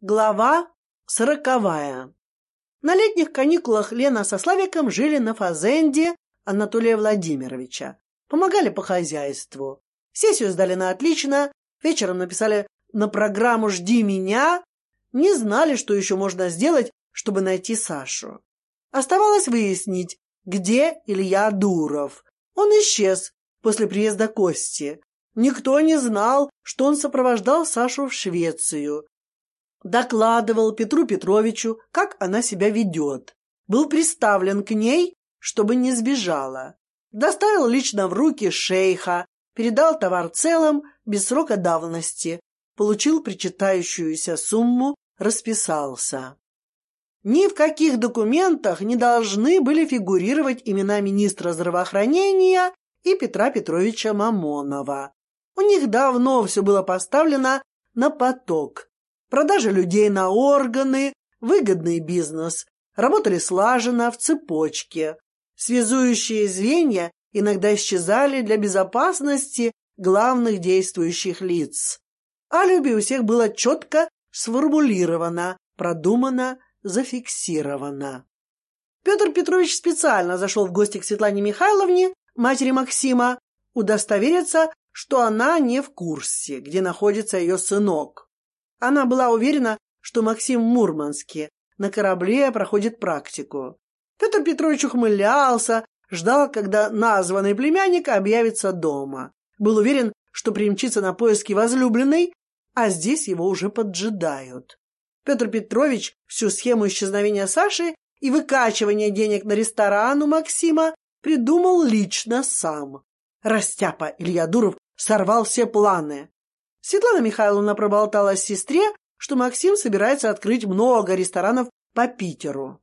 Глава сороковая. На летних каникулах Лена со Славиком жили на фазенде Анатолия Владимировича. Помогали по хозяйству. Сессию сдали на отлично, вечером написали на программу «Жди меня». Не знали, что еще можно сделать, чтобы найти Сашу. Оставалось выяснить, где Илья Дуров. Он исчез после приезда Кости. Никто не знал, что он сопровождал Сашу в Швецию докладывал Петру Петровичу, как она себя ведет. Был приставлен к ней, чтобы не сбежала. Доставил лично в руки шейха, передал товар целым, без срока давности, получил причитающуюся сумму, расписался. Ни в каких документах не должны были фигурировать имена министра здравоохранения и Петра Петровича Мамонова. У них давно все было поставлено на поток, Продажа людей на органы, выгодный бизнес. Работали слаженно, в цепочке. Связующие звенья иногда исчезали для безопасности главных действующих лиц. Алиби у всех было четко сформулировано, продумано, зафиксировано. Петр Петрович специально зашел в гости к Светлане Михайловне, матери Максима, удостовериться, что она не в курсе, где находится ее сынок. Она была уверена, что Максим в Мурманске на корабле проходит практику. Петр Петрович ухмылялся, ждал, когда названный племянник объявится дома. Был уверен, что примчится на поиски возлюбленной, а здесь его уже поджидают. Петр Петрович всю схему исчезновения Саши и выкачивания денег на ресторан у Максима придумал лично сам. Растяпа Илья Дуров сорвал все планы. Светлана Михайловна проболтала сестре, что Максим собирается открыть много ресторанов по Питеру.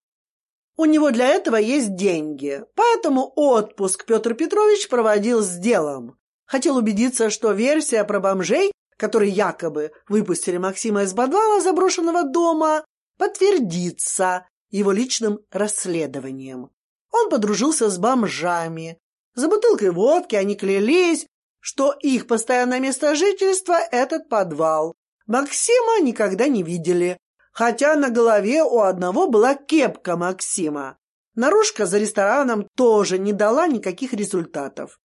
У него для этого есть деньги, поэтому отпуск Петр Петрович проводил с делом. Хотел убедиться, что версия про бомжей, которые якобы выпустили Максима из подвала заброшенного дома, подтвердится его личным расследованием. Он подружился с бомжами. За бутылкой водки они клялись, что их постоянное место жительства – этот подвал. Максима никогда не видели, хотя на голове у одного была кепка Максима. Наружка за рестораном тоже не дала никаких результатов.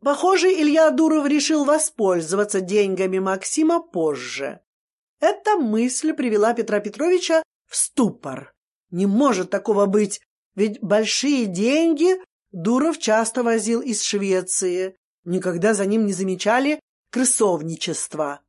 Похоже, Илья Дуров решил воспользоваться деньгами Максима позже. Эта мысль привела Петра Петровича в ступор. Не может такого быть, ведь большие деньги Дуров часто возил из Швеции. Никогда за ним не замечали крысовничества.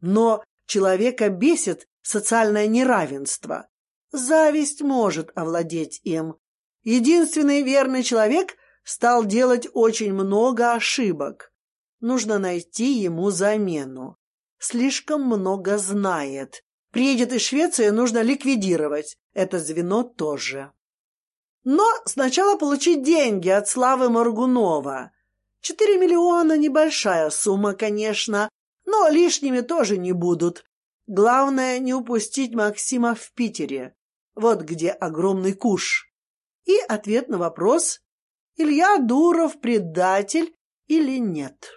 Но человека бесит социальное неравенство. Зависть может овладеть им. Единственный верный человек стал делать очень много ошибок. Нужно найти ему замену. Слишком много знает. Приедет из Швеции, нужно ликвидировать. Это звено тоже. Но сначала получить деньги от Славы Моргунова. Четыре миллиона — небольшая сумма, конечно, но лишними тоже не будут. Главное — не упустить Максима в Питере. Вот где огромный куш. И ответ на вопрос — Илья Дуров предатель или нет.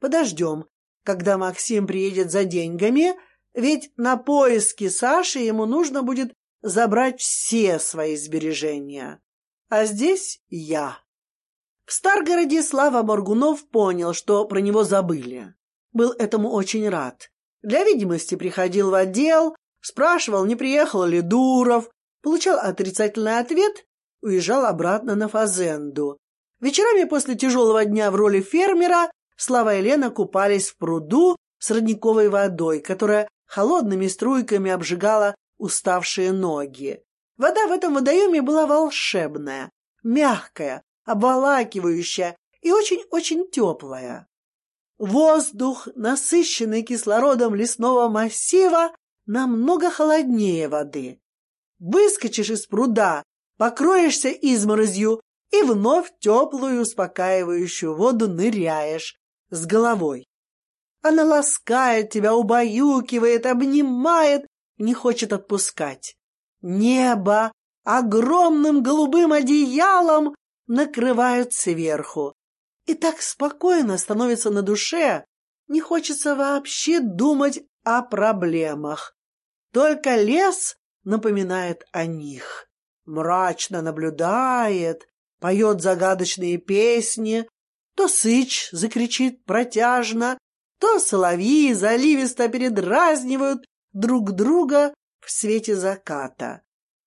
Подождем, когда Максим приедет за деньгами, ведь на поиски Саши ему нужно будет забрать все свои сбережения. А здесь я. В Старгороде Слава Моргунов понял, что про него забыли. Был этому очень рад. Для видимости приходил в отдел, спрашивал, не приехал ли Дуров, получал отрицательный ответ, уезжал обратно на Фазенду. Вечерами после тяжелого дня в роли фермера Слава и Лена купались в пруду с родниковой водой, которая холодными струйками обжигала уставшие ноги. Вода в этом водоеме была волшебная, мягкая, обволакивающая и очень-очень теплая. Воздух, насыщенный кислородом лесного массива, намного холоднее воды. Выскочишь из пруда, покроешься изморозью и вновь теплую успокаивающую воду ныряешь с головой. Она ласкает тебя, убаюкивает, обнимает, не хочет отпускать. Небо огромным голубым одеялом накрывают сверху. И так спокойно становится на душе, не хочется вообще думать о проблемах. Только лес напоминает о них. Мрачно наблюдает, поет загадочные песни, то сыч закричит протяжно, то соловьи заливисто передразнивают друг друга в свете заката,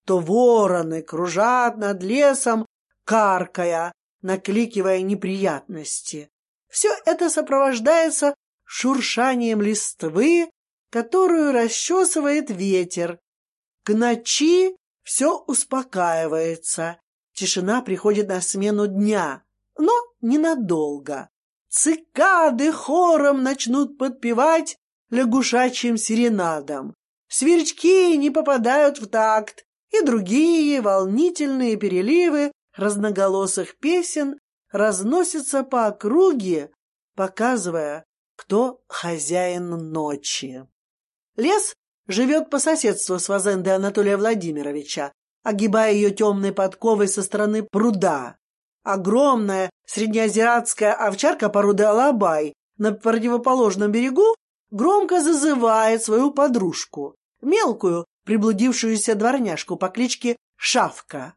то вороны кружат над лесом, каркая, накликивая неприятности. Все это сопровождается шуршанием листвы, которую расчесывает ветер. К ночи все успокаивается, тишина приходит на смену дня, но ненадолго. Цикады хором начнут подпевать лягушачьим серенадом. Сверчки не попадают в такт, и другие волнительные переливы разноголосых песен разносятся по округе, показывая, кто хозяин ночи. Лес живет по соседству с Вазендой Анатолия Владимировича, огибая ее темной подковой со стороны пруда. Огромная среднеазиатская овчарка породы Алабай на противоположном берегу громко зазывает свою подружку, мелкую, приблудившуюся дворняжку по кличке Шавка.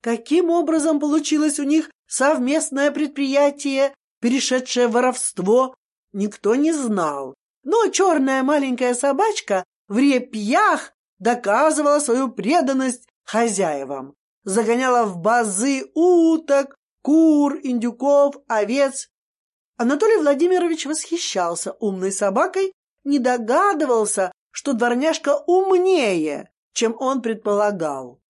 Каким образом получилось у них совместное предприятие, перешедшее в воровство, никто не знал. Но черная маленькая собачка в репьях доказывала свою преданность хозяевам, загоняла в базы уток, кур, индюков, овец. Анатолий Владимирович восхищался умной собакой, не догадывался, что дворняжка умнее, чем он предполагал.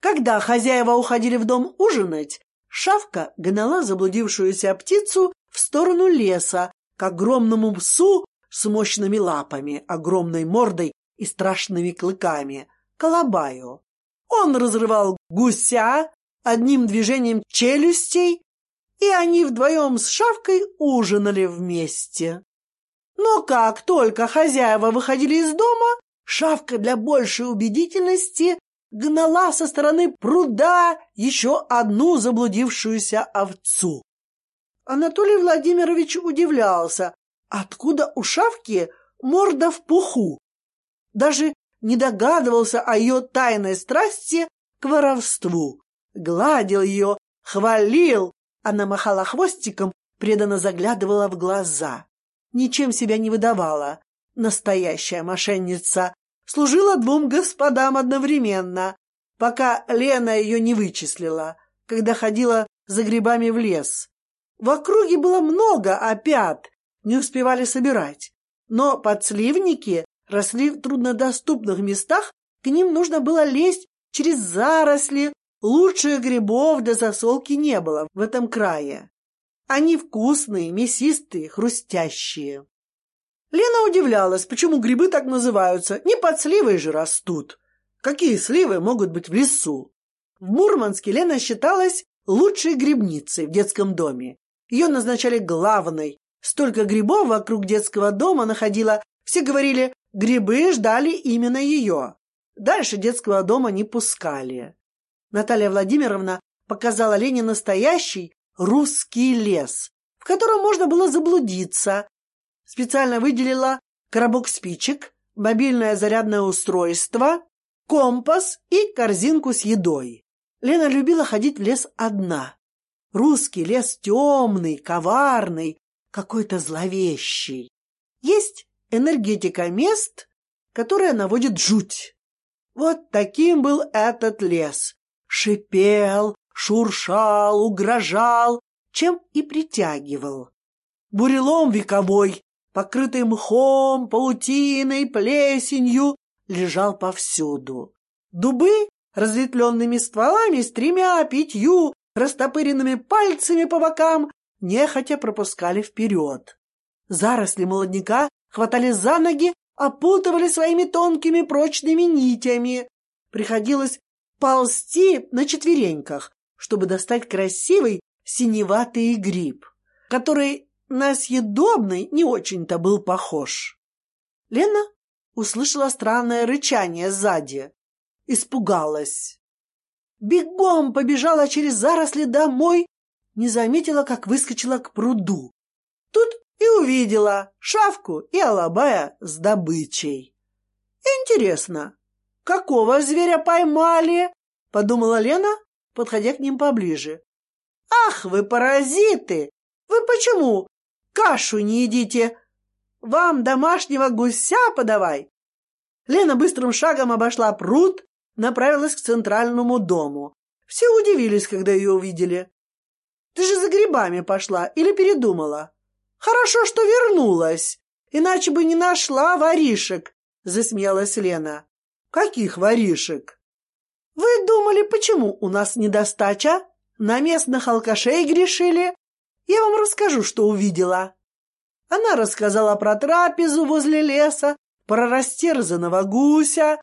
Когда хозяева уходили в дом ужинать, шавка гнала заблудившуюся птицу в сторону леса к огромному псу с мощными лапами, огромной мордой и страшными клыками, колобаю. Он разрывал гуся одним движением челюстей, и они вдвоем с шавкой ужинали вместе. Но как только хозяева выходили из дома, шавка для большей убедительности гнала со стороны пруда еще одну заблудившуюся овцу. Анатолий Владимирович удивлялся, откуда у шавки морда в пуху. Даже не догадывался о ее тайной страсти к воровству. Гладил ее, хвалил, она махала хвостиком, преданно заглядывала в глаза. Ничем себя не выдавала. Настоящая мошенница, служила двум господам одновременно, пока Лена ее не вычислила, когда ходила за грибами в лес. В округе было много опят, не успевали собирать, но подсливники росли в труднодоступных местах, к ним нужно было лезть через заросли, лучших грибов для засолки не было в этом крае. Они вкусные, мясистые, хрустящие. Лена удивлялась, почему грибы так называются. Не под сливой же растут. Какие сливы могут быть в лесу? В Мурманске Лена считалась лучшей грибницей в детском доме. Ее назначали главной. Столько грибов вокруг детского дома находила. Все говорили, грибы ждали именно ее. Дальше детского дома не пускали. Наталья Владимировна показала Лене настоящий русский лес, в котором можно было заблудиться, специально выделила коробок спичек, мобильное зарядное устройство, компас и корзинку с едой. Лена любила ходить в лес одна. Русский лес темный, коварный, какой-то зловещий. Есть энергетика мест, которая наводит жуть. Вот таким был этот лес. Шипел, шуршал, угрожал, чем и притягивал. Бурелом вековой, покрытый мхом, паутиной, плесенью, лежал повсюду. Дубы разветвленными стволами с тремя-пятью растопыренными пальцами по бокам нехотя пропускали вперед. Заросли молодняка хватали за ноги, опутывали своими тонкими прочными нитями. Приходилось ползти на четвереньках, чтобы достать красивый синеватый гриб, который на съедобный не очень-то был похож. Лена услышала странное рычание сзади. Испугалась. Бегом побежала через заросли домой, не заметила, как выскочила к пруду. Тут и увидела шавку и алабая с добычей. Интересно, какого зверя поймали? Подумала Лена, подходя к ним поближе. Ах, вы паразиты! Вы почему кашу не едите? Вам домашнего гуся подавай. Лена быстрым шагом обошла пруд, направилась к центральному дому. Все удивились, когда ее увидели. Ты же за грибами пошла или передумала? Хорошо, что вернулась, иначе бы не нашла воришек, засмеялась Лена. Каких воришек? Вы думали, почему у нас недостача? На местных алкашей грешили? Я вам расскажу, что увидела. Она рассказала про трапезу возле леса, про растерзанного гуся.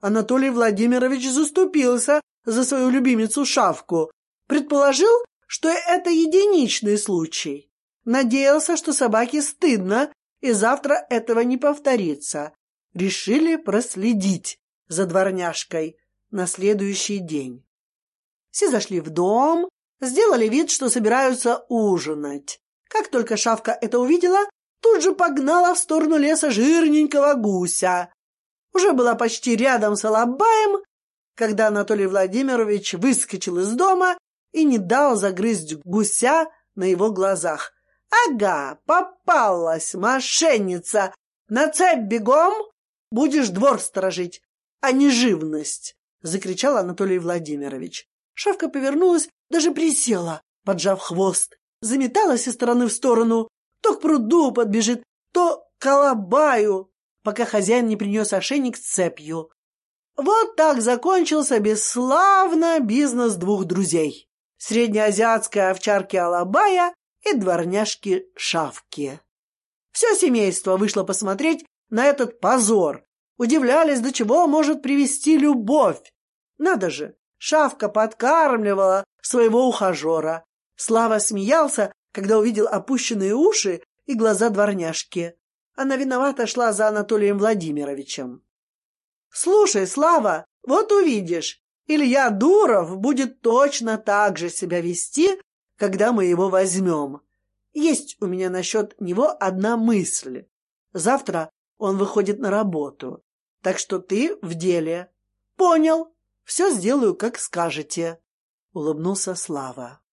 Анатолий Владимирович заступился за свою любимицу Шавку, предположил, что это единичный случай. Надеялся, что собаке стыдно, и завтра этого не повторится. Решили проследить за дворняжкой на следующий день. Все зашли в дом, сделали вид, что собираются ужинать. Как только шавка это увидела, тут же погнала в сторону леса жирненького гуся. Уже была почти рядом с Алабаем, когда Анатолий Владимирович выскочил из дома и не дал загрызть гуся на его глазах. «Ага, попалась мошенница! На цепь бегом! Будешь двор сторожить, а не живность!» — закричал Анатолий Владимирович. Шавка повернулась, даже присела, поджав хвост, заметалась из стороны в сторону, то к пруду подбежит, то к колобаю, пока хозяин не принес ошейник с цепью. Вот так закончился бесславно бизнес двух друзей среднеазиатской овчарки Алабая и дворняжки Шавки. Все семейство вышло посмотреть на этот позор, удивлялись, до чего может привести любовь. Надо же, Шавка подкармливала своего ухажера. Слава смеялся, когда увидел опущенные уши и глаза дворняжки. Она виновато шла за Анатолием Владимировичем. «Слушай, Слава, вот увидишь, Илья Дуров будет точно так же себя вести, когда мы его возьмем. Есть у меня насчет него одна мысль. Завтра он выходит на работу, так что ты в деле. Понял. Все сделаю, как скажете. Улыбнулся Слава.